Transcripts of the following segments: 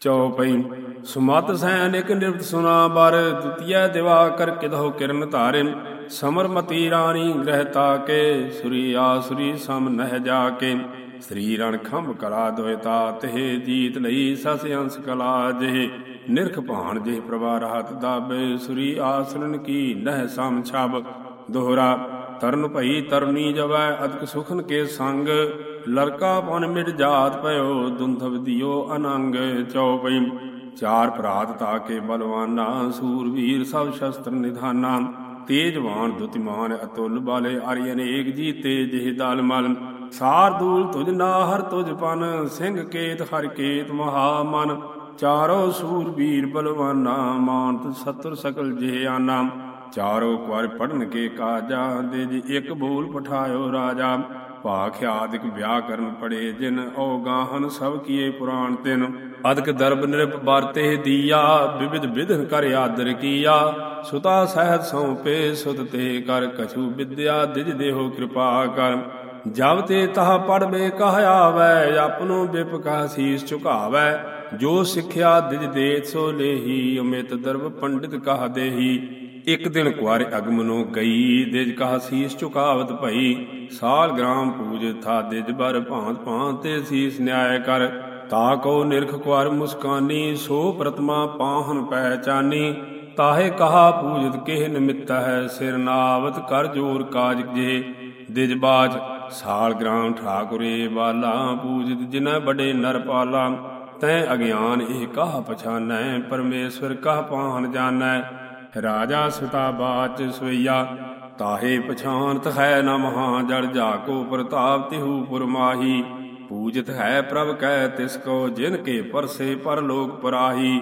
ਚਉਪਈ ਸੁਮਤ ਸੈਨ ਇਕ ਨਿਰਤ ਸੁਨਾ ਬਰ ਦੁਤੀਆ ਦਿਵਾ ਕਰ ਕਿਦਹੁ ਕਿਰਨ ਧਾਰਿਨ। ਸਮਰਮਤੀ ਰਾਣੀ ਗ੍ਰਹਿਤਾ ਕੇ ਸੁਰੀ ਆਸੁਰੀ ਸਮ ਨਹਿ ਜਾ ਕੇ ਸ੍ਰੀ ਰਣ ਖੰਭ ਕਲਾ ਦੋਇਤਾ ਤਹਿ ਜੀਤ ਲਈ ਸਸ ਅੰਸ ਕਲਾ ਜਿਹ। ਨਿਰਖ ਭਾਣ ਜਿਹ ਪ੍ਰਭਾ ਰਹਤ ਦਾਬੇ, ਸੁਰੀ ਆਸਰਨ ਕੀ ਨਹਿ ਸਮ ਛਬ। ਦੋਹਰਾ, ਤਰਨ ਭਈ ਤਰਨੀ ਜਵੈ ਅਦਕ ਸੁਖਨ ਕੇ ਸੰਗ। ਲੜਕਾ ਪਨ ਮਿਟ ਜਾਤ ਪਇਓ, ਦੁੰਧਵ ਦਿਓ ਅਨੰਗ ਚਉਪਈ। ਚਾਰ ਭਰਾਤ ਤਾਕੇ ਬਲਵਾਨਾ ਸੂਰਵੀਰ ਸਭ ਸ਼ਸਤਰ ਨਿਧਾਨਾ। ਤੇਜਵਾਨ ਦੁਤਿਮਾਨ ਅਤੁਲ ਬਾਲੇ ਅਰਿ ਅਨੇਕ ਜੀਤੇ ਜਿਹ ਦਲ ਮਲ। ਸਾਰ ਦੂਲ ਤੁਜ ਨਾ, ਹਰ ਤੁਜ ਪਨ, ਸਿੰਘ ਕੇਤ ਹਰ ਕੇਤ ਮਹਾ ਮਨ। ਚਾਰੋ ਸੂਰਬੀਰ ਬਲਵਾਨਾ, ਮਾਨਤ ਸਤਰ ਸਕਲ ਜਿਹ ਆਨਾ। ਚਾਰੋ ਕੁਰ ਪੜਨ ਕੇ ਕਾਜਾ ਦੇ ਜੀ ਇੱਕ ਬੋਲ ਪਠਾਇਓ ਰਾਜਾ। ਭਾਖ ਆਦਿਕ ਵਿਆਹ ਕਰਨ ਪੜੇ ਜਿਨ ਓ ਗਾਹਨ ਸਭ ਕੀਏ ਪੁਰਾਣ ਤਿਨ। ਅਦਕ ਦਰਬ ਨਿਰਪ ਵਰਤੇ ਦੀਆ, ਵਿਵਿਧ ਵਿਧਨ ਕਰ ਆਦਰ ਕੀਆ। ਸੁਤਾ ਸਹਿਤ ਸੌਪੇ, ਸੁਤ ਤੇ ਕਰ ਕਛੂ ਵਿਦਿਆ, ਦਿਜ ਦੇਹੋ ਕਿਰਪਾ ਕਰ। ਜਬ ਤੇ ਤਹ ਪੜਵੇ ਕਹ ਆਵੈ ਆਪਨੋ ਬਿਪ ਕਾ ਸੀਸ ਝੁਕਾਵੈ। ਜੋ ਸਿੱਖਿਆ ਦਿਜ ਦੇ ਸੋ ਲੇਹੀ, ਅਮਿਤ ਦਰਬ ਪੰਡਿਤ ਕਹ ਦੇਹੀ। ਇਕ ਦਿਨ ਕੁਾਰ ਅਗਮਨੋ ਗਈ। ਦਿਜ ਕਹ ਸੀਸ ਝੁਕਾਵਤ ਭਈ। ਸਾਲ ਗ੍ਰਾਮ ਪੂਜ ਥਾ ਦਿਜ ਬਰ ਭਾਂਤ ਭਾਂਤ ਤੇ ਸੀਸ ਨਿਆਇ ਕਰ। ਤਾ ਕੋ ਨਿਰਖ ਕੁਾਰ ਮੁਸਕਾਨੀ, ਸੋ ਪ੍ਰਤਮਾ ਪਾਹਨ ਪਹਿਚਾਨੀ ਤਾਹੇ ਕਹਾ ਪੂਜਤ ਕਿਹ ਨਿਮਿਤ ਹੈ ਸਿਰ ਨਾਵਤ ਕਰ ਜੋਰ ਕਾਜ ਜੇ। ਦਿਜ ਬਾਜ, ਸਾਲ ਗ੍ਰਾਮ ਠਾਕੁਰੇ ਵਾਲਾ, ਪੂਜਤ ਜਿਨੈ ਬੜੇ ਨਰ ਪਾਲਾ। ਤੈ ਅਗਿਆਨ ਇਹ ਕਹ ਪਛਾਨੈ, ਪਰਮੇਸ਼ਵਰ ਕਹ ਪਾਹਨ ਜਾਣੈ ਰਾਜਾ ਸੁਤਾ ਬਾਚ ਸਵਈਆ, ਤਾਹੇ ਪਛਾਨਤ ਹੈ ਨ ਮਹਾ ਜੜ ਜਾ ਕੋ ਪ੍ਰਤਾਪ ਤਿਹੂ ਪੁਰਮਾਹੀ। ਪੂਜਿਤ ਹੈ ਪ੍ਰਭ ਕੈ ਤਿਸ ਕੋ ਜਿਨ ਕੇ ਪਰਸੇ ਪਰਲੋਕ ਪਰਾਹੀ।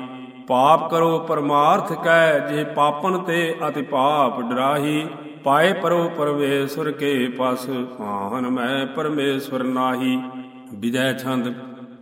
ਪਾਪ ਕਰੋ ਪਰਮਾਰਥ ਕੈ ਜੇ ਪਾਪਨ ਤੇ ਅਤਿ ਪਾਪ ਡਰਾਹੀ। ਪਾਏ ਪਰੋ ਪਰਵੇਸ਼ਵਰ ਕੇ ਪਸ ਪਾਹਨ ਮੈਂ ਪਰਮੇਸ਼ਵਰ ਨਾਹੀ। ਵਿਜੈ ਛੰਦ,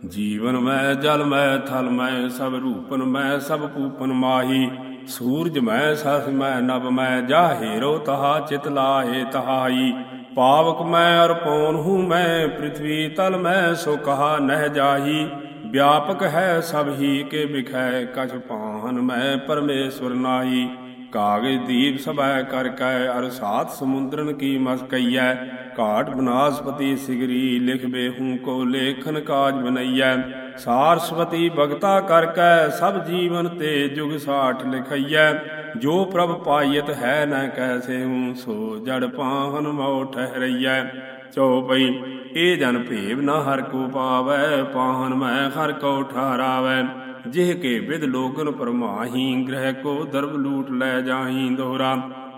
ਜੀਵਨ ਮੈਂ, ਜਲ ਮੈਂ, ਥਲ ਮੈਂ, ਸਭ ਰੂਪਨ ਮੈਂ, ਸਭ ਪੂਪਨ ਮਾਹੀ। ਸੂਰਜ ਮੈਂ, ਸਸ ਮੈਂ ਨਭ ਮੈਂ ਜਾ ਹੀਰੋ ਤਹਾ ਚਿਤ ਲਾਹੇ ਤਹਾਈ। ਪਾਵਕ ਮੈਂ ਅਰ ਪੌਨ ਹੂੰ ਮੈਂ, ਪ੍ਰਿਥਵੀ ਤਲ ਮੈਂ, ਸੋ ਕਹਾ ਨਹਿ ਜਾਹੀ। ਵਿਆਪਕ ਹੈ ਸਭ ਹੀ, ਕੇ ਬਿਖੈ ਕਛ ਪਾਹਨ ਮੈਂ, ਪਰਮੇਸ਼ਵਰ ਨਾਹੀ। ਕਾਗਜ ਦੀਪ ਸਭੈ ਕਰ ਕੈ, ਅਰ ਸਾਤ ਸਮੁੰਦਰਨ ਕੀ ਮਸ ਕਈਐ ਘਾਟ ਬਨਾਸਪਤੀ ਸਿਗਰੀ ਲਿਖਬੇ ਹੂੰ ਕੋ ਲੇਖਨ ਕਾਜ ਬਨਈਐ। ਸਾਰਸਵਤੀ ਭਗਤਾ ਕਰ ਕੈ ਸਭ ਜੀਵਨ ਤੇ ਜੁਗ ਸਾਠ ਲਿਖਈਐ, ਜੋ ਪ੍ਰਭ ਪਾਇਤ ਹੈ ਨ ਕੈਸੇ ਹੂੰ, ਸੋ ਜੜ ਪਾਹਨ ਮੋ ਠਹਿਰਈਐ। ਚਉਪਈ ਇਹ ਜਨ ਭੇਵ ਨਾ ਹਰ ਕੋ ਪਾਵੈ, ਪਾਹਨ ਮੈਂ ਹਰ ਕੋ ਠਹਰਾਵੈ। ਜਿਹ ਕੇ ਵਿਦ ਲੋਗਨ ਪਰਮਾਹੀ, ਗ੍ਰਹਿ ਕੋ ਦਰਬ ਲੂਟ ਲੈ ਜਾਹੀ ਦੋਹਰਾ।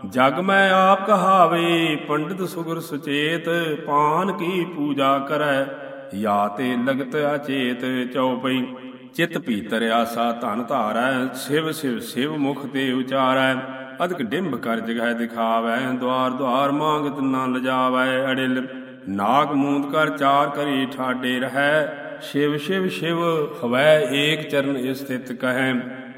ਜਗ ਮੈਂ ਆਪ ਕਹਾਵੇ, ਪੰਡਿਤ ਸੁਗਰ ਸੁਚੇਤ, ਪਾਨ ਕੀ ਪੂਜਾ ਕਰੈ। ਯਾ ਤੇ ਲਗਤ ਅਚੇਤ ਚਉਪਈ ਚਿਤ ਭੀਤਰ ਆਸਾ ਧਨ ਧਾਰੈ, ਸਿਵ ਸਿਵ ਸਿਵ ਮੁਖ ਤੇ ਉਚਾਰੈ। ਅਦਕ ਡਿੰਬ ਕਰ ਜਗਹਿ ਦਿਖਾਵੈ ਦਵਾਰ ਦਵਾਰ ਮੰਗਤ ਨ ਲਜਾਵੈ ਅੜਿਲ। ਨਾਗ ਮੂੰਦ ਕਰ ਚਾਰ ਕਰੀ ਠਾਡੇ ਰਹੈ, ਸ਼ਿਵ ਸ਼ਿਵ ਸ਼ਿਵ ਹਵੈ ਏਕ ਚਰਨ ਸਥਿਤ ਕਹੈ।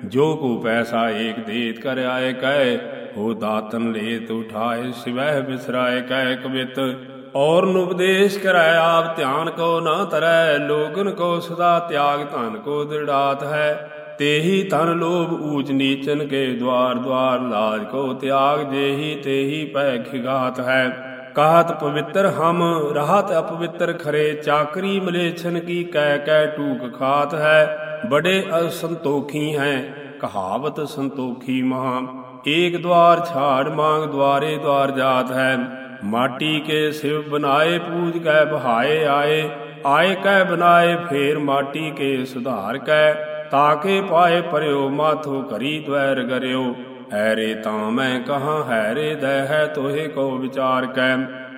ਜੋ ਕੋ ਪੈਸਾ ਏਕ ਦੇਤ ਕਰ ਆਏ ਕਹਿ, ਹੋ ਦਾਤਨ ਲੇਤ ਉਠਾਏ ਸਿਵਹਿ ਬਿਸਰਾਏ ਕਹਿ ਕਵਿਤ। ਔਰ ਉਪਦੇਸ਼ ਕਰਾਇ ਆਪ ਧਿਆਨ ਕੋ ਨਾ ਤਰੈ, ਲੋਗਨ ਕੋ ਸਦਾ ਤਿਆਗ ਧਨ ਕੋ ਦ੍ਰਿੜਾਤ ਹੈ। ਤੇਹੀ ਧਨ ਲੋਭ ਊਚ ਨੀਚਨ ਕੇ ਦਵਾਰ ਦਵਾਰ ਲਾਜ ਕੋ ਤਿਆਗ, ਜੇਹੀ ਤੇਹੀ ਪੈ ਖਿਗਾਤ ਹੈ। ਕਾਹਤ ਪਵਿੱਤਰ ਹਮ, ਰਾਹਤ ਅਪਵਿੱਤਰ ਖਰੇ, ਚਾਕਰੀ ਮਲੇਛਨ ਕੀ ਕਹਿ ਕਹਿ ਟੂਕ ਖਾਤ ਹੈ। ਬੜੇ ਅਸੰਤੋਖੀ ਹੈ, ਕਹਾਵਤ ਸੰਤੋਖੀ ਮਹਾ। ਏਕ ਦਵਾਰ ਛਾੜ ਮੰਗ ਦਵਾਰੇ ਦਵਾਰ ਜਾਤ ਹੈ। ਮਾਟੀ ਕੇ ਸਿਵ ਬਨਾਏ ਪੂਜ ਕੈ ਬਹਾਏ ਆਏ। ਆਏ ਕੈ ਬਨਾਏ ਫੇਰ ਮਾਟੀ ਕੇ ਸੁਧਾਰ ਕੈ। ਤਾਕੇ ਪਾਏ ਪਰਿਓ, ਮਾਥੋ ਕਰੀ ਦਵੈਰ ਗਰਿਓ। ਹੈਰੇ ਤਾਂ ਮੈਂ ਕਹਾਂ ਹੈ ਰੇ ਦੈ ਹੈ ਤੋਹੇ ਕੋ ਵਿਚਾਰ ਕੈ।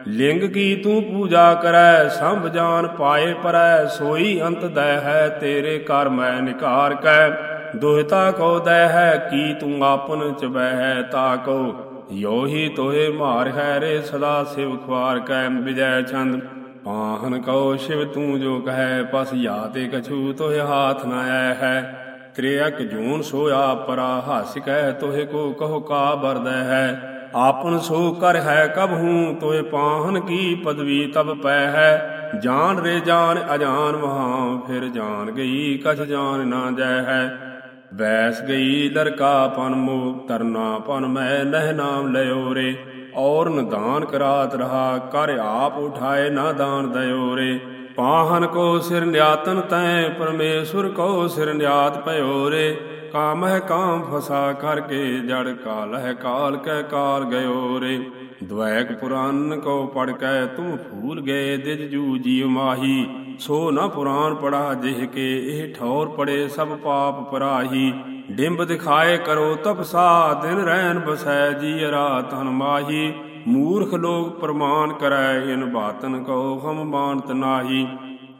ਲਿੰਗ ਕੀ ਤੂੰ ਪੂਜਾ ਕਰੈ, ਸੰਭ ਜਾਨ ਪਾਏ ਪਰੈ, ਸੋਈ ਅੰਤ ਦਹਿ ਹੈ ਤੇਰੇ ਕਰ ਮੈਂ ਨਿਕਾਰ ਕੈ। ਦੋਹਿਤਾ ਕੋ ਦਹਿ ਹੈ ਕੀ ਤੂੰ ਆਪਨ ਚ ਬਹਿ ਤਾ ਕੋ। ਯੋਹੀ ਤੋਹੇ ਮਾਰ ਹੈ ਰੇ ਸਦਾ ਸਿਵ ਖੁਆਰ ਕੈ ਵਿਜੈ ਛੰਦ ਪਾਹਨ ਕਉ ਸ਼ਿਵ ਤੂੰ ਜੋ ਕਹੈ, ਪਸ ਯਾ ਤੇ ਕਛੂ ਤੋਹਿ ਹਾਥ ਨ ਆਇ ਹੈ। ਤ੍ਰਿਅਕ ਜੂਨ ਸੋਇਆ ਪਰਾ ਹਸ ਕਹਿ ਤੋਹਿ ਕੋ ਕਹੋ ਕਾ ਬਰਦੈ ਹੈ। ਆਪਨ ਸੋ ਕਰ ਹੈ ਕਬ ਹੂੰ ਤੋਏ ਪਾਹਨ ਕੀ ਪਦਵੀ ਤਬ ਪੈ ਹੈ। ਜਾਣ ਰੇ ਜਾਣ ਅਜਾਨ ਮਹਾ ਫਿਰ ਜਾਣ ਗਈ ਕਛ ਜਾਣ ਨਾ ਜੈ ਹੈ। ਵੈਸ ਗਈ ਲਰਕਾ ਪਨ ਮੋ ਤਰਨਾ ਪਨ ਮੈਂ ਨਹਿ ਨਾਮ ਲਿਓ ਰੇ। ਔਰ ਨਦਾਨ ਕਰਾਤ ਰਹਾ, ਕਰ ਆਪ ਉਠਾਏ ਨਾ ਦਾਨ ਦਇਓ ਰੇ। ਪਾਹਨ ਕੋ ਸਿਰ ਨਿਆਤਨ ਤੈ, ਪਰਮੇਸੁਰ ਕੋ ਸਿਰ ਨਿਆਤ ਭਇਓ ਰੇ। ਕਾਮ ਹੈ ਕਾਮ ਫਸਾ ਕਰਕੇ, ਜੜ ਕਾਲ ਹੈ ਕਾਲ ਕੈ ਕਾਲ ਗਇਓ ਰੇ। ਦ્વੈਕ ਪੁਰਾਨ ਕੋ ਪੜ ਕੈ ਤੁਮ ਫੂਲ ਗਏ, ਦਿਜ ਜੂ ਜੀਵ ਮਾਹੀ। ਸੋ ਨ ਪੁਰਾਨ ਪੜਾ ਜਿਹ ਕੇ ਇਹ ਠੌਰ ਪੜੇ ਸਭ ਪਾਪ ਪਰਾਹੀ। ਡਿੰਬ ਦਿਖਾਏ ਕਰੋ ਤਪਸਾ, ਦਿਨ ਰਹਿਣ ਬਸੈ ਜੀ ਰਾ ਤਨ ਮਾਹੀ। ਮੂਰਖ ਲੋਕ ਪ੍ਰਮਾਨ ਕਰੈ, ਇਨ ਬਾਤਨ ਕੋ ਹਮ ਮਾਨਤ ਨਾਹੀ।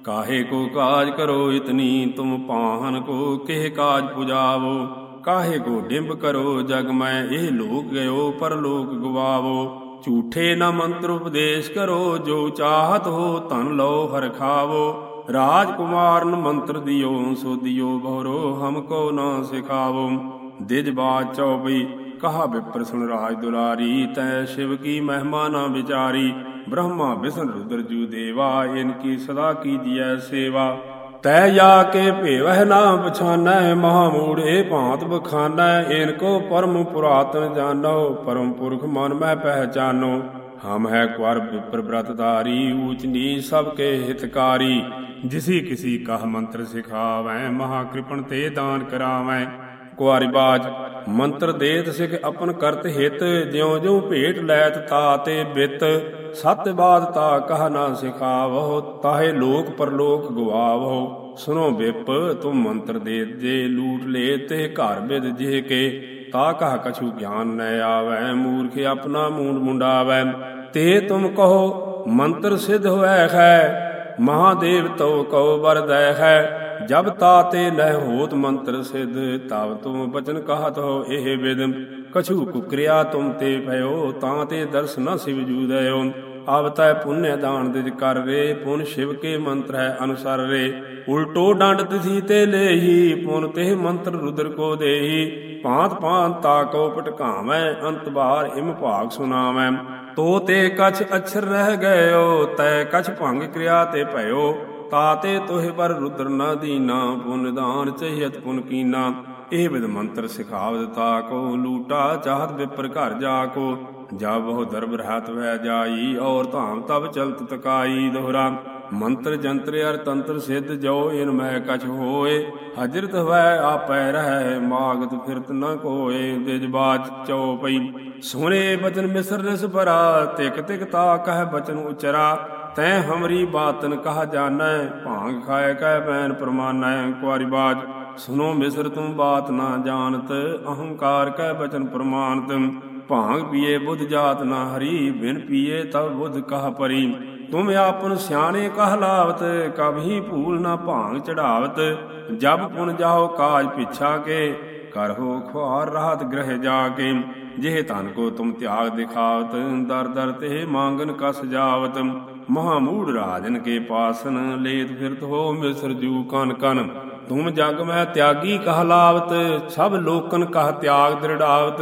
ਕਾਹੇ ਕੋ ਕਾਜ ਕਰੋ ਇਤਨੀ, ਤੁਮ ਪਾਹਨ ਕੋ ਕਿਹ ਕਾਜ ਪੁਜਾਵੋ। ਕਾਹੇ ਕੋ ਡਿੰਬ ਕਰੋ ਜਗ ਮੈਂ, ਇਹ ਲੋਕ ਗਇਓ ਪਰ ਲੋਕ ਗਵਾਵੋ। ਝੂਠੇ ਨਾ ਮੰਤਰ ਉਪਦੇਸ਼ ਕਰੋ, ਜੋ ਚਾਹਤ ਹੋ ਧਨ ਲਓ, ਹਰ ਖਾਵੋ। ਰਾਜ ਕੁਮਾਰਨ ਮੰਤਰ ਦਿਓ, ਸੋ ਦਿਓ ਬਹਰੋ, ਹਮ ਕੋ ਨਾ ਸਿਖਾਵੋ। ਦਿਜ ਬਾਤ ਚਉਪਈ ਕਹਾ ਵਿਪਰ ਸੁਨ ਰਾਜ ਦੁਲਾਰੀ, ਤੈ ਸ਼ਿਵ ਕੀ ਮਹਿਮਾ ਨਾ ਵਿਚਾਰੀ। ਬ੍ਰਹਮਾ ਵਿਸ਼ਨ ਰੁਦਰ ਜੂ ਦੇਵਾ, ਇਨ ਕੀ ਸਦਾ ਕੀਜੀਐ ਸੇਵਾ। ਤੈ ਜਾ ਕੇ ਭੇਵਹਿ ਨਾ ਪਛਾਨੈ, ਮਹਾ ਮੂੜੇ ਭਾਂਤ ਬਖਾਨੈ ਇਨ ਕੋ ਪਰਮ ਪੁਰਾਤਨ ਜਾਣੋ ਪਰਮ ਪੁਰਖ ਮਨ ਮੈਂ ਪਹਿਚਾਨੋ। ਹਮ ਹੈ ਕੁਰ ਵਿਪਰ ਬ੍ਰਤਧਾਰੀ, ਊਚ ਨੀ ਸਭ ਕੇ ਹਿਤਕਾਰੀ। ਜਿਸੀ ਕਿਸੀ ਕਹ ਮੰਤਰ ਸਿਖਾਵੈ, ਮਹਾ ਕਿਰਪਨ ਤੇ ਦਾਨ ਕਰਾਵੈ। ਕੁਆਰੀ ਬਾਜ, ਮੰਤਰ ਦੇਤ ਸਿਖ ਆਪਨ ਕਰਤ ਹਿਤ ਜਿਉ ਜਿਉ ਭੇਟ ਲੈਤ ਤਾ ਤੇ ਬਿਤ। ਸਤ ਬਾਦ ਤਾ ਕਹ ਨਾ ਸਿਖਾਵਹੁ, ਤਾਹੇ ਲੋਕ ਪਰਲੋਕ ਗਵਾਵਹੁ ਸੁਨੋ ਵਿਪ ਤੁਮ ਮੰਤਰ ਦੇ ਜੇ ਲੂਟ ਲੇ ਤੇ ਘਰ ਬਿਦ ਜਿਹ ਕੇ। ਤਾ ਕਹ ਕਛੂ ਗਿਆਨ ਨੈ ਆਵੈ, ਮੂਰਖ ਆਪਣਾ ਮੂੰਡ ਮੁੰਡਾਵੈ। ਤੇ ਤੁਮ ਕਹੋ, ਮੰਤਰ ਸਿਧ ਹੋਇ ਹੈ ਮਹਾਦੇਵ ਤਉ ਕਉ ਵਰਦੈ ਹੈ ਜਬ ਤਾਤੇ ਨਹਿ ਹੋਤ ਮੰਤਰ ਸਿਧ, ਤਬ ਤੁਮ ਬਚਨ ਕਹਤ ਹੋ ਇਹ ਵਿਦ ਕਛੂ ਕੁਕਰਿਆ ਤੁਮ ਤੇ ਭਇਓ, ਤਾਂ ਤੇ ਦਰਸ ਨ ਸਿਵ ਜੂਦਇਓ। ਅਬ ਤੈ ਦਾਨ ਦਿਜ ਕਰ ਰੇ, ਪੁਨ ਸ਼ਿਵ ਕੇ ਮੰਤਰ ਹੈ ਅਨੁਸਾਰ ਰੇ। ਉਲਟੋ ਡੰਡ ਤਿਥੀ ਤੇ ਲੇਹੀ, ਪੁਨ ਤੇ ਮੰਤਰ ਰੁਦਰ ਕੋ ਦੇਹੀ। ਭਾਂਤ ਭਾਂਤ ਤਾ ਕੋ ਪਟਕਾਵੈ ਅੰਤ ਬਾਰ ਇਮ ਭਾਗ ਸੁਨਾਵੈ। ਤੋ ਤੇ ਕਛ ਅਛਰ ਰਹਿ ਗਇਓ, ਤੈ ਕਛ ਭੰਗ ਕਿਰਿਆ ਤੇ ਭਇਓ। ਤਾਤੇ ਤੋਹਿ ਪਰ ਰੁਦਰ ਨਾ ਦੀਨਾ, ਪੁਨ ਦਾਨ ਚਹਿਤ ਪੁਨ ਕੀਨਾ। ਇਹ ਵਿਦ ਮੰਤਰ ਸਿਖਾਵ ਤਾ ਕੋ, ਲੂਟਾ ਚਾਹਤ ਵਿਪਰ ਘਰ ਜਾ ਕੋ। ਜਬ ਉਹ ਦਰਬ ਰਹਤ ਵੈ ਜਾਈ, ਔਰ ਧਾਮ ਤਬ ਚਲਤ ਤਕਾਈ ਦੋਹਰਾ। ਮੰਤਰ ਜੰਤਰ ਅਰ ਤੰਤਰ ਸਿੱਧ ਜੋ ਇਨ ਮੈਂ ਕਛ ਹੋਏ। ਹਜਰਤ ਵੈ ਆਪੈ ਰਹਿ, ਮਾਗਤ ਫਿਰਤ ਨ ਕੋਏ। ਦਿਜ ਬਾਜ ਚਉਪਈ ਸੁਨੇ ਬਚਨ ਮਿਸਰ ਰਸ ਭਰਾ, ਤਿਕ ਤਿਕ ਤਾ ਕਹਿ ਬਚਨ ਉਚਰਾ। ਤੈ ਹਮਰੀ ਬਾਤਨ ਕਹ ਜਾਣੈ ਭਾਂਗ ਖਾਏ ਕਹਿ ਬੈਨ ਪ੍ਰਮਾਨੈ ਕੁਾਰੀ ਬਾਜ। ਸੁਨੋ ਮਿਸਰ ਤੂੰ ਬਾਤ ਨਾ ਜਾਣਤ, ਅਹੰਕਾਰ ਕਹਿ ਬਚਨ ਪ੍ਰਮਾਨਤ ਭਾਂਗ ਪੀਏ ਬੁੱਧ ਜਾਤ ਨਾ ਹਰੀ, ਬਿਨ ਪੀਏ ਤਬ ਬੁੱਧ ਕਹ ਪਰੀ। ਤੁਮ ਆਪਨ ਸਿਆਣੇ ਕਹਲਾਵਤ ਕਭੀ ਭੂਲ ਨਾ ਭਾਂਗ ਚੜਾਵਤ। ਜਬ ਪੁਨ ਜਾਓ ਕਾਜ ਪਿਛਾ ਕੇ ਕਰਹੋ ਖੁਆਰ ਰਾਤ ਗ੍ਰਹਿ ਜਾ ਕੇ। ਜਿਹ ਤਨ ਕੋ ਤੁਮ ਤਿਆਗ ਦਿਖਾਵਤ, ਦਰ ਦਰ ਤੇ ਮੰਗਨ ਕਸ ਜਾਵਤ। ਮਹਾ ਮੂੜ ਰਾਜਨ ਕੇ ਪਾਸਨ ਲੇਤ ਫਿਰਤ ਹੋ ਮਿਸਰ ਜੂ ਕਨ ਕਨ। ਤੁਮ ਜਗ ਮੈਂ ਤਿਆਗੀ ਕਹਲਾਵਤ ਸਭ ਲੋਕਨ ਕਹ ਤਿਆਗ ਦ੍ਰਿੜਾਵਤ।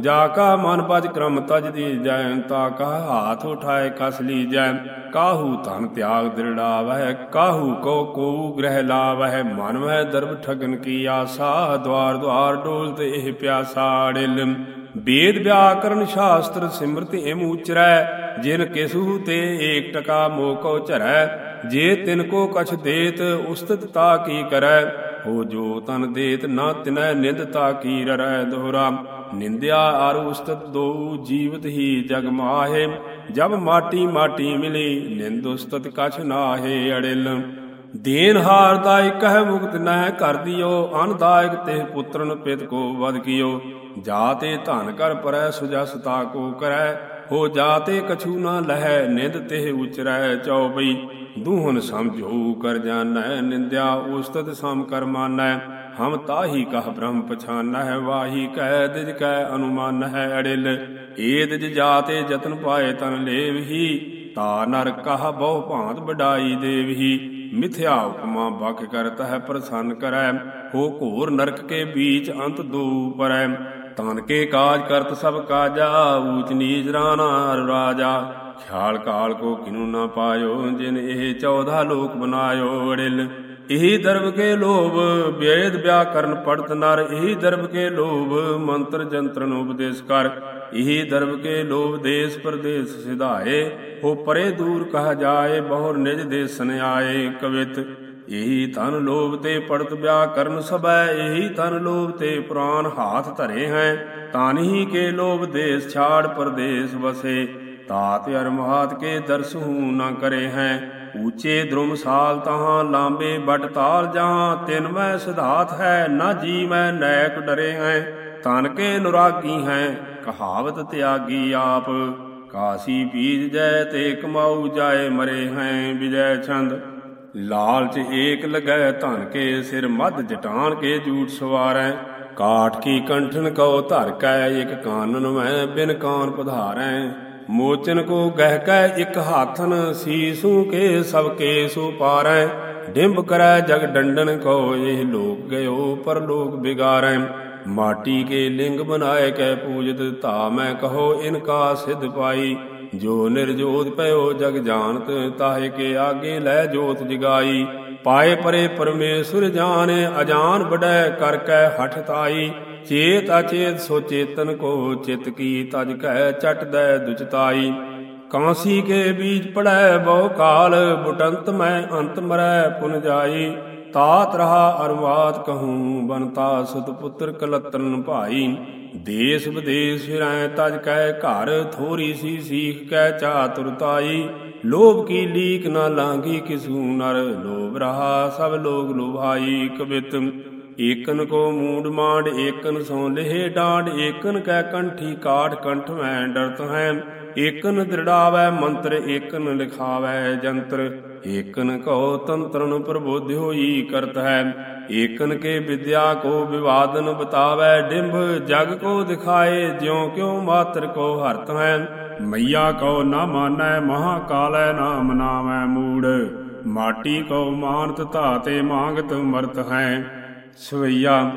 ਜਾ ਕਾ ਮਨ ਪਜ ਕ੍ਰਮ ਤਜ ਦੀ ਜੈ, ਤਾ ਕਾ ਹਾਥ ਉਠਾਏ ਕਸ ਲੀ ਜੈ। ਕਾਹੂ ਧਨ ਤਿਆਗ ਦ੍ਰਿੜਾਵਹਿ, ਕਾਹੂ ਕੋ ਕੋ ਗ੍ਰਹਿ ਲਾਵਹਿ। ਮਨ ਵਹਿ ਦਰਬ ਠਗਨ ਕੀ ਆਸਾ ਦਵਾਰ ਦਵਾਰ ਤੇ ਇਹ ਪਿਆਸਾ ਅੜਿਲ ਵੇਦ ਵਿਆਕਰਨ ਸ਼ਾਸਤਰ ਸਿਮਰਤ ਏਮ ਉਚਰੈ, ਜਿਨ ਕਿਸੂ ਤੇ ਏਕ ਟਕਾ ਮੋਕੋ ਝਰੈ, ਜੇ ਤਿਨ ਕੋ ਕਛ ਦੇਤ ਉਸਤਤ ਤਾ ਕੀ ਕਰੈ? ਹੋ ਜੋ ਤਨ ਦੇਤ, ਨਾ ਤਿਨੈ ਨਿੰਦ ਤਾ ਕੀ ਰਰੈ ਦੋਹਰਾ? ਨਿੰਦਿਆ ਆਰ ਉਸਤਤ ਦੋ ਜੀਵਤ ਹੀ ਜਗ ਮਾਹੇ, ਜਬ ਮਾਟੀ ਮਾਟੀ ਮਿਲੀ, ਨਿੰਦ ਉਸਤਤ ਕਛ ਨਾਹੇ ਅੜਿਲ। ਦੇਨ ਹਾਰ ਦਾ ਇਕ ਮੁਕਤ ਨਹਿ ਕਰ ਦਿਓ ਅਨਦਾਇਕ ਤੇ ਪੁੱਤਰਨ ਪਿਤ ਕੋ ਵਦ ਕੀਓ। ਜਾਤੇ ਧਨ ਕਰ ਪਰੈ ਸੁਜਸਤਾ ਕੋ ਕਰੈ। ਹੋ ਜਾਤੇ ਕਛੂ ਨਾ ਲਹੈ, ਨਿੰਦ ਤੇ ਉਚਰੈ ਚਉਪਈ ਦੂਹਨ ਸਮਝੋ, ਕਰ ਜਾਣੈ, ਨਿੰਦਿਆ ਉਸਤਤ ਸਮ ਕਰ ਮਾਨੈ। ਹਮ ਤਾਹੀ ਕਹ ਬ੍ਰਹਮ ਪਛਾਨੈ ਹੈ ਵਾਹੀ ਕਹਿ ਦਿਜ ਕਹਿ ਅਨੁਮਾਨ ਹੈ ਅੜਿਲ। ਏਦ ਦਿਜ ਜਾਤੇ ਜਤਨ ਪਾਏ ਤਨ ਲੇਵਹੀ, ਤਾ ਨਰ ਕਹ ਬਹੁ ਭਾਂਤ ਬਡਾਈ ਦੇਵਹੀ। ਮਿਥਿਆ ਉਪਮਾ ਬਖ ਕਰਤ ਹੈ ਪ੍ਰਸੰਨ ਕਰੈ, ਹੋ ਘੋਰ ਨਰਕ ਕੇ ਬੀਚ ਅੰਤ ਦੋ ਤਨ ਕੇ ਕਾਜ ਕਰਤ ਸਭ ਕਾਜਾ, ਊਚ ਨੀਚ ਰਾਣਾ ਰਾਜਾ। ਖਿਆਲ ਕਾਲ ਕੋ ਕਿਨੂ ਨਾ ਪਾਇਓ, ਜਿਨ ਇਹ 14 ਲੋਕ ਬਨਾਇਓ ਅੜਿਲ। ਇਹੀ ਦਰਬ ਕੇ ਲੋਭ ਵੇਦ ਵਿਆਕਰਨ ਪੜਤ ਨਰ। ਇਹੀ ਦਰਬ ਕੇ ਲੋਭ, ਮੰਤਰ ਜੰਤਰਨ ਉਪਦੇਸ਼ ਕਰ। ਇਹੀ ਦਰਬ ਕੇ ਲੋਭ ਦੇਸ ਪ੍ਰਦੇਸ ਸਿਧਾਏ, ਹੋ ਪਰੇ ਦੂਰ ਕਹ ਜਾਏ, ਬਹੁਰ ਨਿਜ ਦੇਸਨ ਆਏ ਕਵਿਤ। ਇਹੀ ਤਨ ਲੋਭ ਤੇ ਪੜਤ ਵਿਆਕਰਨ ਸਬੈ ਇਹੀ ਤਨ ਲੋਭ ਤੇ ਪ੍ਰਾਨ ਹਾਥ ਧਰੇ ਹੈ। ਤਾਨਹੀ ਕੇ ਲੋਭ ਦੇਸ ਛਾੜ ਪਰਦੇਸ ਵਸੇ ਤਾਤ ਅਰਮਾਤ ਕੇ ਦਰਸੂ ਨਾ ਕਰੇ ਹੈ। ਊਚੇ ਦ੍ਰੁਮ ਸਾਲ ਤਹਾਂ ਲਾਂਬੇ ਬਟ ਤਾਲ ਜਹਾਂ, ਤਿਨ ਮੈਂ ਸਿਧਾਤ ਹੈ, ਨਾ ਜੀ ਮੈਂ ਨੈਕ ਡਰੇ ਹੈ। ਤਨ ਕੇ ਨੁਰਾਗੀ ਹੈ ਕਹਾਵਤ ਤਿਆਗੀ ਆਪ, ਕਾਸੀ ਬੀਜ ਜੈ ਤੇ ਕਮਾਉ ਜਾਏ ਮਰੇ ਹੈ ਵਿਜੈ ਛੰਦ। ਲਾਲਚ ਏਕ ਲਗੈ ਧਨ ਕੇ ਸਿਰ ਮੱਧ, ਜਟਾਨ ਕੇ ਝੂਠ ਸਵਾਰੈ। ਕਾਠ ਕੀ ਕੰਠਨ ਕਉ ਧਰ ਕੈ, ਇਕ ਕਾਨਨ ਮੈਂ ਬਿਨ ਕਾਨ ਪਧਾਰੈ। ਮੋਚਨ ਕੋ ਗਹਿ ਕੈ ਇਕ ਹਾਥਨ, ਸੀਸੂ ਕੇ ਸਭ ਕੇ ਸੋ ਪਾਰੈ। ਡਿੰਬ ਕਰੈ ਜਗ ਡੰਡਨ ਕੋ ਇਹ ਲੋਕ ਗਇਓ ਪਰ ਲੋਕ ਬਿਗਾਰੈ। ਮਾਟੀ ਕੇ ਲਿੰਗ ਬਨਾਏ ਕੈ ਪੂਜਤ, ਧਾ ਮੈਂ ਕਹੋ ਇਨਕਾ ਸਿਧ ਪਾਈ। ਜੋ ਨਿਰਜੋਤ ਪਇਓ ਜਗ ਜਾਣਤ, ਤਾਹੇ ਕੇ ਆਗੇ ਲੈ ਜੋਤ ਜਗਾਈ। ਪਾਏ ਪਰੇ ਪਰਮੇਸੁਰ ਜਾਣੇ, ਅਜਾਨ ਬੜੈ ਕਰ ਕੈ ਹਠ ਤਾਈ। ਚੇਤ ਅਚੇਤ ਸੋ ਚੇਤਨ ਕੋ ਚਿਤ ਕੀ, ਤਜ ਕੈ ਚਟ ਦੈ ਦੁਚਤਾਈ ਕਾਂਸੀ ਕੇ ਬੀਜ ਪੜੈ ਬਹੁ ਕਾਲ, ਬੁਟੰਤ ਮੈਂ ਅੰਤ ਮਰੈ ਪੁਨ ਜਾਈ। ਤਾਤ ਰਹਾ ਅਰਵਾਤ ਕਹੂੰ ਬਨਤਾ ਸੁਤ ਪੁੱਤਰ ਕਲਤਰਨ ਭਾਈ। ਦੇਸ ਵਿਦੇਸ ਫਿਰੈ, ਤਜ ਕੈ ਘਰ, ਥੋਰੀ ਸੀ ਸੀਖ ਕੈ ਚਾਤੁਰਤਾਈ ਲੋਭ ਕੀ ਲੀਕ ਨਾ ਲਾਂਗੀ ਕਿਸੂ ਨਰ, ਲੋਭ ਰਹਾ ਸਭ ਲੋਗ ਲੋਭਾਈ। ਕਬਿਤ ਏਕਨ ਕੋ ਮੂਡ ਮਾਂਡ, ਏਕਨ ਸੋ ਲਿਹੇ ਡਾਂਡ, ਏਕਨ ਕੈ ਕੰਠੀ ਕਾਠ ਕੰਠ ਮੈਂ ਡਰਤ ਹੈ। ਏਕਨ ਦ੍ਰਿੜਾਵੈ ਮੰਤਰ, ਏਕਨ ਲਿਖਾਵੈ ਜੰਤਰ। ਏਕਨ ਕਉ ਤੰਤਰਨ ਪ੍ਰਬੋਧ ਹੋਈ ਕਰਤ ਹੈ। ਏਕਨ ਕੇ ਵਿਦਿਆ ਕੋ ਵਿਵਾਦਨ ਬਤਾਵੈ ਡਿੰਬ ਜਗ ਕੋ ਦਿਖਾਏ, ਜਿਉ ਕਿਉ ਮਾਤਰ ਕੋ ਹਰਤ ਹੈ। ਮਈਆ ਕਉ ਨਾ ਮਾਨੈ ਮਹਾ ਕਾਲੈ ਨਾਮ ਨਾਮੈ ਮੂੜ। ਮਾਟੀ ਕਉ ਮਾਨਤ ਧਾਤੇ, ਮੰਗਤ ਮਰਤ ਹੈ। ਸਵਈਆ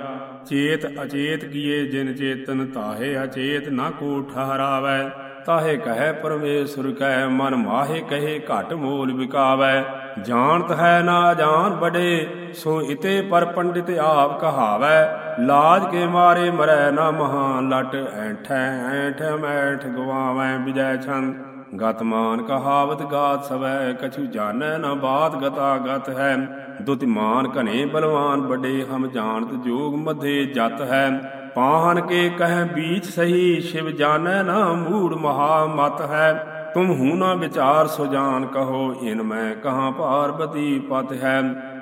ਚੇਤ ਅਚੇਤ ਕੀਏ ਜਿਨ ਚੇਤਨ ਤਾਹੇ ਅਚੇਤ ਨਾ ਕੋ ਠਹਰਾਵੈ ਤਾਹੇ ਕਹੈ ਪਰਮੇਸ਼ਰ ਕੈ ਮਨ ਮਾਹੇ ਕਹੇ ਘਟ ਮੋਲ ਵਿਕਾਵੈ। ਜਾਣਤ ਹੈ ਨਾ ਜਾਣ ਬੜੇ, ਸੋ ਇਤੇ ਪਰ ਪੰਡਿਤ ਆਪ ਕਹਾਵੈ। ਲਾਜ ਕੇ ਮਾਰੇ ਮਰੈ ਨਾ ਮਹਾਨ ਲਟ, ਐਠੈ ਐਠ ਮੈਠ ਗਵਾਵੈ ਵਿਜੈ ਛੰਦ। ਗਤਮਾਨ ਕਹਾਵਤ ਗਾਤ ਸਵੈ, ਕਛੂ ਜਾਣੈ ਨਾ ਬਾਤ ਗਤਾ ਗਤ ਹੈ। ਦੁਤਿਮਾਨ ਘਨੇ ਬਲਵਾਨ ਬੜੇ ਹਮ ਜਾਣਤ ਜੋਗ ਮਧੇ ਜਤ ਹੈ। ਪਾਹਨ ਕੇ ਕਹਿ ਬੀਚ ਸਹੀ ਸ਼ਿਵ ਜਾਣੈ ਨਾ ਮੂੜ ਮਹਾ ਮਤ ਹੈ। ਤੁਮ ਹੂ ਨਾ ਵਿਚਾਰ ਸੋ ਜਾਣ ਕਹੋ, ਇਨ ਮੈਂ ਕਹਾਂ ਪਾਰਬਤੀ ਪਤ ਹੈ।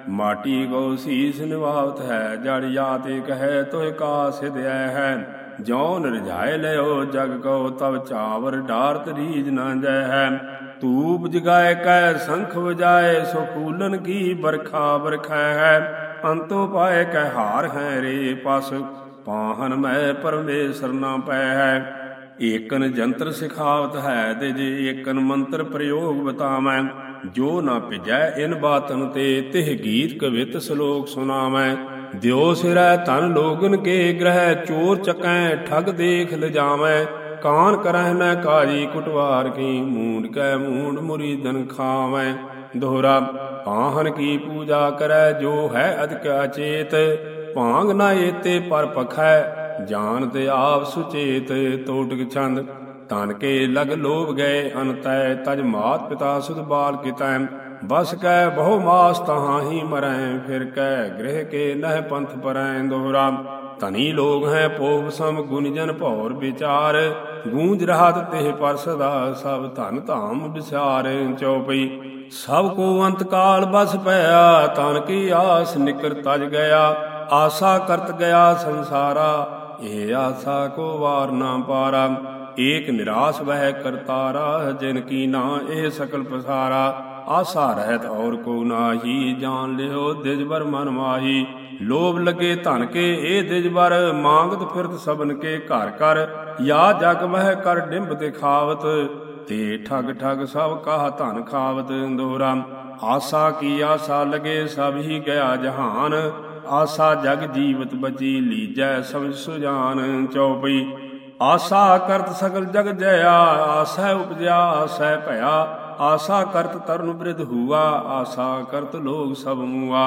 ਮਾਟੀ ਗੋ ਸੀਸ ਨਿਵਾਵਤ ਹੈ, ਜੜ ਜਾਤੇ ਕਹੈ ਤੋਇ ਕਾ ਸਿਧਿਆ ਹੈ। ਜਉਨ ਰਜਾਇ ਲਿਓ ਜਗ ਕੋ, ਤਵ ਚਾਵਰ ਡਾਰਤ ਰੀਜ ਨਾ ਜੈ ਹੈ। ਧੂਪ ਜਗਾਏ ਕੈ ਸੰਖ ਵਜਾਏ, ਸੋ ਫੂਲਨ ਕੀ ਬਰਖਾ ਬਰਖੈ ਹੈ। ਅੰਤੋ ਪਾਏ ਕੈ ਹਾਰ ਹੈ ਰੇ ਪਸ, ਪਾਹਨ ਮੈਂ ਪਰਮੇਸ਼ਰ ਨਾ ਪੈ ਹੈ। ਏਕਨ ਜੰਤਰ ਸਿਖਾਵਤ ਹੈ ਤੇ ਜੇ ਏਕਨ ਮੰਤਰ ਪ੍ਰਯੋਗ ਬਤਾਵੈ, ਜੋ ਨਾ ਭਿਜੈ ਇਨ ਬਾਤਨ ਤੇ, ਤਿਹ ਗੀਤ ਕਵਿਤ ਸ਼ਲੋਕ ਸੁਨਾਵੈ ਦਿਓ ਸਿਰੈ ਧਨ ਲੋਗਨ ਕੇ ਗ੍ਰਹਿ, ਚੋਰ ਚੱਕੈ ਠਗ ਦੇਖ ਲਜਾਵੈ। ਕਾਨ ਕਰਹਿ ਮੈਂ ਕਾਜੀ ਕੁਟਵਾਰ ਕੀ, ਮੂੰਡ ਕੈ ਮੂੰਡ ਮੁਰੀਦਨ ਖਾਵੈ। ਦੋਹਰਾ, ਪਾਹਨ ਕੀ ਪੂਜਾ ਕਰੈ, ਜੋ ਹੈ ਅਧਿਕ ਅਚੇਤ ਭਾਂਗ ਨਾ ਏਤੇ ਪਰ ਪਖੈ ਜਾਣ ਤੇ ਆਪ ਸੁਚੇਤ, ਤੋਟਕ ਛੰਦ। ਤਨ ਕੇ ਲਗ ਲੋਭ ਗਏ ਅਨਤੈ ਤਜ ਮਾਤ ਪਿਤਾ ਸੁਧ ਬਾਲ ਕਿਤੈ। ਬਸ ਕੈ ਬਹੁ ਮਾਸ ਤਹਾਂ ਹੀ ਮਰੈ, ਫਿਰ ਕੈ ਗ੍ਰਹਿ ਕੇ ਨਹਿ ਪੰਥ ਪਰੈ ਦੋਹਰਾ। ਧਨੀ ਲੋਗ ਹੈ ਪੋਪ ਸਮ ਗੁਨਜਨ ਭੌਰ ਵਿਚਾਰ, ਗੂੰਜ ਰਹਾਤ ਤੇ ਪਰ ਸਭ ਧਨ ਧਾਮ ਵਿਚਾਰ ਚਉਪਈ। ਸਭ ਕੋ ਅੰਤ ਕਾਲ ਬਸ ਪਿਆ ਤਨ ਕੀ ਆਸ ਨਿਕਰ ਤਜ ਗਿਆ। ਆਸਾ ਕਰਤ ਗਿਆ ਸੰਸਾਰਾ, ਇਹ ਆਸਾ ਕੋ ਵਾਰ ਨਾ ਪਾਰਾ। ਏਕ ਨਿਰਾਸ ਵਹਿ ਕਰਤਾਰਾ, ਜਿਨ ਕੀ ਨਾ ਇਹ ਸਕਲ ਪਸਾਰਾ। ਆਸਾ ਰਹਿਤ ਔਰ ਕੋ ਨਾਹੀ, ਜਾਣ ਲਿਓ ਦਿਜਬਰ ਮਨ ਮਾਹੀ। ਲੋਭ ਲਗੇ ਧਨ ਕੇ ਇਹ ਦਿਜਬਰ ਮੰਗਤ ਫਿਰਤ ਸਬਨ ਕੇ ਘਰ ਕਰ ਯਾ ਜਗ ਮਹਿ ਕਰ ਡਿੰਬ ਦਿਖਾਵਤ ਤੇ ਠਗ ਠਗ ਸਭ ਕਾਹ ਧਨ ਖਾਵਤ ਦੋਹਰਾ ਆਸਾ ਕੀ ਆਸਾ ਲਗੇ ਸਭ ਹੀ ਗਿਆ ਜਹਾਨ। ਆਸਾ ਜਗ ਜੀਵਤ ਬਚੀ ਲੀਜੈ ਸਮਝ ਸੁਜਾਨ ਚਉਪਈ ਆਸਾ ਕਰਤ ਸਗਲ ਜਗ ਜਇਆ, ਆਸੈ ਉਪਜਿਆ, ਆਸੈ ਭਇਆ। ਆਸਾ ਕਰਤ ਤਰਨ ਬ੍ਰਿਧ ਹੂਆ, ਆਸਾ ਕਰਤ ਲੋਗ ਸਭ ਮੂਆ।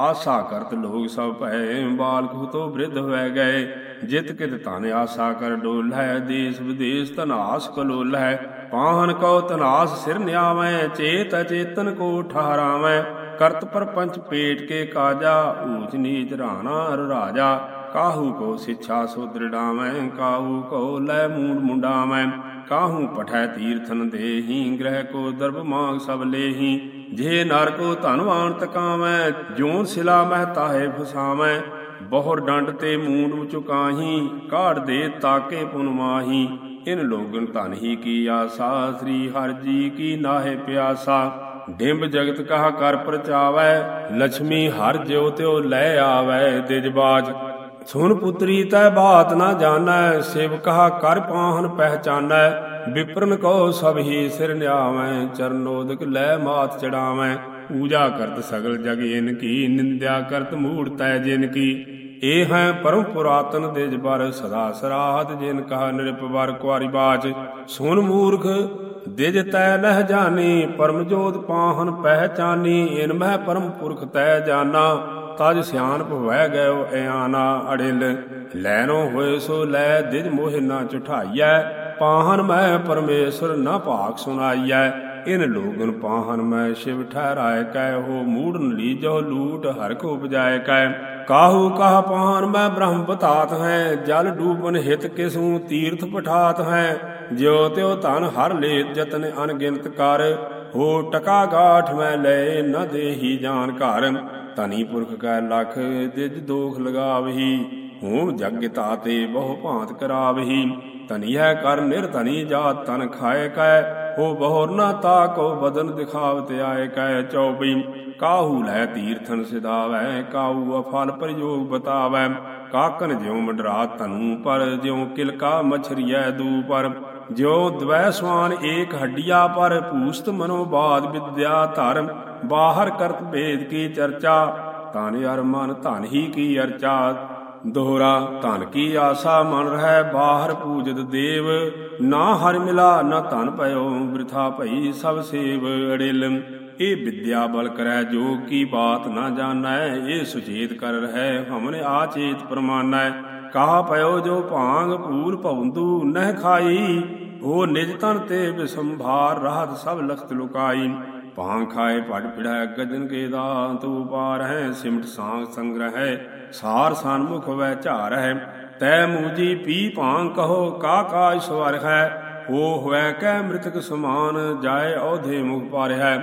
ਆਸਾ ਕਰਤ ਲੋਗ ਸਭ ਭੈ ਬਾਲਕ ਹੁਤੋ ਬ੍ਰਿਧ ਹੋਇ ਗਏ। ਜਿਤ ਕਿਤ ਧਨ ਆਸਾ ਕਰ ਡੋਲ ਦੇਸ ਵਿਦੇਸ ਤਨਾਸ ਕਲੋਲ ਹੈ ਪਾਹਨ ਕਉ ਤਨਾਸ ਸਿਰ ਨਿਆਵੈ, ਚੇਤ ਅਚੇਤਨ ਕੋ ਠਹਰਾਵੈ। ਕਰਤ ਪਰਪੰਚ ਪੇਟ ਕੇ ਕਾਜਾ, ਊਚ ਨੀਚ ਰਾਣਾ ਰਾਜਾ। ਕਾਹੂ ਕੋ ਸਿੱਛਾ ਸੋ ਦ੍ਰਿੜਾਵੈ ਕਾਹੂ ਕੋ ਲੈ ਮੂੰਡ ਮੁੰਡਾਵੈ। ਕਾਹੂ ਪਠੈ ਤੀਰਥਨ ਦੇਹੀ, ਗ੍ਰਹਿ ਕੋ ਦਰਬ ਮਾਗ ਸਭ ਲੇਹੀ। ਜੇ ਨਰ ਕੋ ਧਨਵਾਨ ਤਕਾਵੈ, ਜਿਉ ਸਿਲਾ ਮਹਿ ਤਾਹੇ ਫਸਾਵੈ। ਬਹੁਰ ਡੰਡ ਤੇ ਮੂੰਡ ਚੁਕਾਹੀ ਕਾੜ ਦੇ ਤਾਕੇ ਪੁਨ ਮਾਹੀ। ਇਨ ਲੋਗਨ ਧਨ ਹੀ ਕੀ ਆਸਾ, ਸ੍ਰੀ ਹਰਿ ਜੀ ਕੀ ਨਾਹੇ ਪਿਆਸਾ। ਡਿੰਬ ਜਗਤ ਕਹਾ ਕਰ ਪ੍ਰਚਾਵੈ ਲక్ష్ਮੀ ਹਰ ਜਿਉ ਤਿਉ ਲੈ ਆਵੈ ਦਿਜਬਾਜ ਸੁਨ ਪੁੱਤਰੀ, ਤੈ ਬਾਤ ਨਾ ਜਾਣੈ ਸਿਵ ਕਹਾ ਕਰ ਪਾਹਨ ਪਹਿਚਾਨੈ, ਵਿਪਰਨ ਕੋ ਸਭ ਹੀ ਸਿਰ ਨਿਆਵੈ, ਚਰਨੋਦਕ ਲੈ ਮਾਤ ਚੜਾਵੈ। ਪੂਜਾ ਕਰਤ ਸਗਲ ਜਗ ਇਨ ਕੀ, ਨਿੰਦਿਆ ਕਰਤ ਮੂੜ ਤੈ ਜਿਨ ਕੀ। ਇਹ ਹੈ ਪਰਮ ਪੁਰਾਤਨ ਦੇਜ ਬਰ ਸਦਾ ਸਰਾਹਤ ਜਿਨ ਕਹਾ ਨਿਰਪ ਨਿਰਪਵਰ ਕੁਾਰੀ ਬਾਚ। ਸੁਨ ਮੂਰਖ, ਦਿਜ ਤੈ ਨਹਿ ਜਾਣੀ ਪਰਮ ਜੋਤ ਪਾਹਨ ਪਹਿਚਾਨੀ, ਇਨ ਮਹਿ ਪਰਮ ਪੁਰਖ ਤੈ ਜਾਨਾ। ਤਜ ਸਿਆਣ ਭਵੈ ਗਇਓ ਇਆਨਾ ਅੜਿਲ। ਲੈਨੋ ਹੋਏ ਸੋ ਲੈ ਦਿਜ ਮੋਹਿ ਨਾ ਝੁਠਾਈਐ ਪਾਹਨ ਮੈਂ ਪਰਮੇਸ਼ਰ ਨਾ ਭਾਗ ਸੁਨਾਈਐ ਇਨ ਲੋਗਨ ਪਾਹਨ ਮੈਂ ਸ਼ਿਵ ਠਹਿਰਾਇ ਕੈ ਹੋ ਮੂੜਨ ਲੀਜੋ ਲੂਟ ਹਰ ਕੋ ਉਪਜਾਇ ਕੈ। ਕਾਹੂ ਕਾਹ ਪਾਹਨ ਮੈਂ ਬ੍ਰਹਮ ਬਤਾਤ ਹੈ, ਜਲ ਡੂਬਨ ਹਿਤ ਕਿਸੂ ਤੀਰਥ ਪਠਾਤ ਹੈ। ਜਿਉ ਤਿਉ ਧਨ ਹਰ ਲੇ ਜਤਨ ਅਨਗਿਨਤ ਕਰ, ਹੋ ਟਕਾ ਗਾਠ ਮੈਂ ਲੈ ਨ ਦੇਹੀ ਜਾਨ ਘਰ। ਧਨੀ ਪੁਰਖ ਕੈ ਲਖ ਦਿਜ ਦੋਖ ਲਗਾਵਹੀ ਹੋਮ ਜਗ ਤਾਤੇ ਬਹੁ ਭਾਂਤ ਕਰਾਵਹੀ। ਧਨੀਐ ਕਰ ਨਿਰਧਨੀ ਜਾਤ ਤਨ ਖਾਏ ਕੈ, ਹੋ ਬਹੁਰ ਨਾ ਤਾ ਕੋ ਬਦਨ ਦਿਖਾਵਤ ਆਏ ਕੈ ਚੌਪਈ। ਕਾਹੂ ਲੈ ਤੀਰਥਨ ਸਿਦਾਵੈ ਕਾਹੂ ਅਫਲ ਪ੍ਰਯੋਗ ਬਤਾਵੈ। ਕਾਕਨ ਜਿਉ ਮਡਰਾ ਤਨੂ ਪਰ, ਜਿਉ ਕਿਲਕਾ ਮਛਰੀਐ ਦੂ ਪਰ ਜਿਉ ਦਵੈ ਸਵਾਨ ਏਕ ਹੱਡੀਆ ਪਰ ਪੂਸਤ ਮਨੋ ਬਾਦ ਵਿਦਿਆ ਧਰਮ ਬਾਹਰ ਕਰਤ ਭੇਦ ਕੀ ਚਰਚਾ ਤਨ ਅਰ ਮਨ ਧਨ ਹੀ ਕੀ ਅਰਚਾ। ਦੋਹਰਾ, ਧਨ ਕੀ ਆਸਾ ਮਨ ਰਹਿ, ਬਾਹਰ ਪੂਜਤ ਦੇਵ। ਨਾ ਹਰ ਮਿਲਾ, ਨਾ ਧਨ ਪਇਓ ਬ੍ਰਿਥਾ ਭਈ ਸਭ ਸੇਵ ਅੜਿਲ। ਇਹ ਵਿਦਿਆ ਬਲ ਕਰੈ, ਜੋ ਕੀ ਬਾਤ ਨਾ ਜਾਣੈ, ਇਹ ਸੁਚੇਤ ਕਰ ਰਹਿ, ਹਮਨ ਆਚੇਤ ਪ੍ਰਮਾਨੈ। ਕਾਹ ਪਇਓ ਜੋ ਭਾਂਗ ਪੂਰ ਭਵੰਦੂ ਨਹਿ ਖਾਈ ਉਹ ਨਿਜ ਤਨ ਤੇ ਵਿਸੰਭਾਰ ਰਾਹਤ ਸਭ ਲਖਤ ਲੁਕਾਈ। ਭਾਂਗ ਖਾਏ ਪੜ ਪਿੜੈ ਗਜਨ ਕੇ ਦਾਤ ਉਪਾਰ ਹੈ ਸਿਮਟ ਸਾਂਗ ਸੰਗ੍ਰਹਿ, ਸਾਰ ਸਨਮੁਖ ਵੈ ਝਾਰ ਹੈ ਤੈ ਮੂਜੀ ਪੀ ਭਾਂਗ ਕਹੋ ਕਾ ਕਾਜ ਸਵਰ ਹੈ ਉਹ ਹੋਇ ਕੈ ਮ੍ਰਿਤਕ ਸਮਾਨ, ਜਾਏ ਔਧੇ ਮੁਖ ਪਾਰਿ ਹੈ